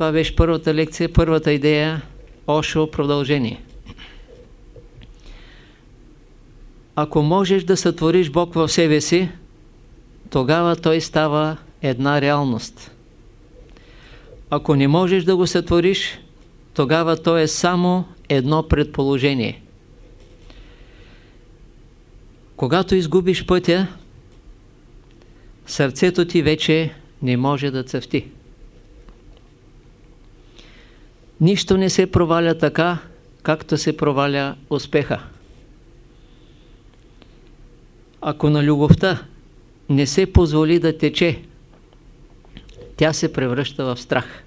Това беше първата лекция, първата идея, Ошо продължение. Ако можеш да сътвориш Бог в себе си, тогава той става една реалност. Ако не можеш да го сътвориш, тогава то е само едно предположение. Когато изгубиш пътя, сърцето ти вече не може да цъфти. Нищо не се проваля така, както се проваля успеха. Ако на любовта не се позволи да тече, тя се превръща в страх.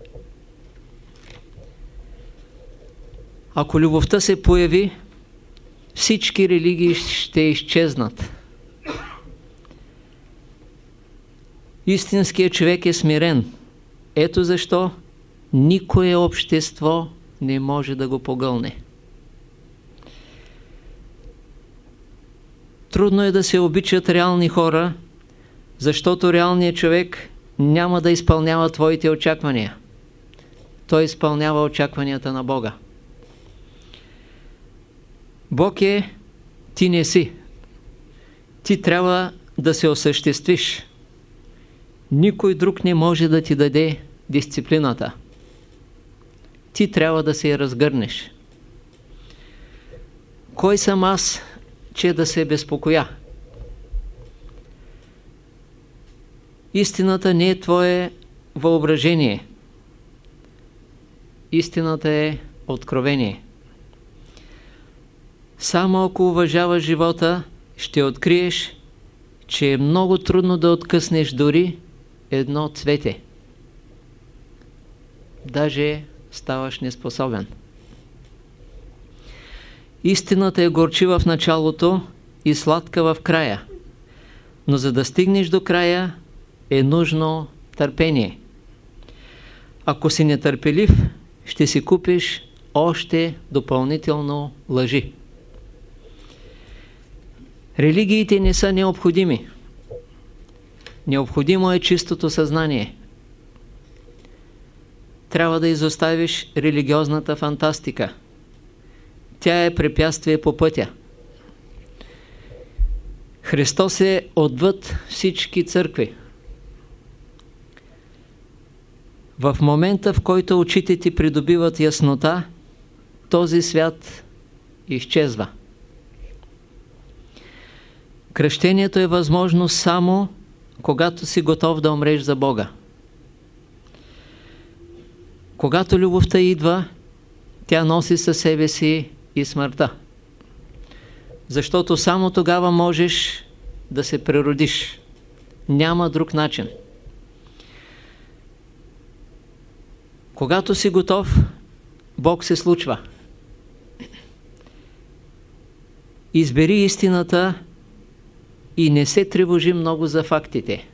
Ако любовта се появи, всички религии ще изчезнат. Истинският човек е смирен. Ето защо никое общество не може да го погълне. Трудно е да се обичат реални хора, защото реалният човек няма да изпълнява твоите очаквания. Той изпълнява очакванията на Бога. Бог е, ти не си. Ти трябва да се осъществиш. Никой друг не може да ти даде дисциплината. Ти трябва да се я разгърнеш. Кой съм аз, че да се безпокоя? Истината не е твое въображение. Истината е откровение. Само ако уважаваш живота, ще откриеш, че е много трудно да откъснеш дори едно цвете. Даже ставаш неспособен. Истината е горчива в началото и сладка в края. Но за да стигнеш до края, е нужно търпение. Ако си нетърпелив, ще си купиш още допълнително лъжи. Религиите не са необходими. Необходимо е чистото съзнание. Трябва да изоставиш религиозната фантастика. Тя е препятствие по пътя. Христос е отвъд всички църкви. В момента, в който очите ти придобиват яснота, този свят изчезва. Кръщението е възможно само когато си готов да умреш за Бога. Когато любовта идва, тя носи със себе си и смъртта. Защото само тогава можеш да се преродиш. Няма друг начин. Когато си готов, Бог се случва. Избери истината и не се тревожи много за фактите.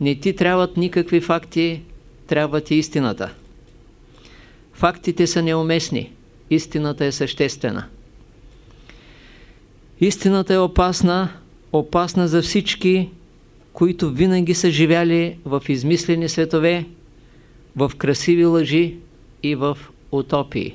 Не ти трябват никакви факти, трябва ти истината. Фактите са неуместни, истината е съществена. Истината е опасна, опасна за всички, които винаги са живяли в измислени светове, в красиви лъжи и в утопии.